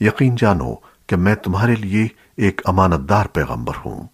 یقین جانو کہ میں تمہارے لیے ایک امانت دار پیغمبر ہوں۔